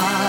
heart.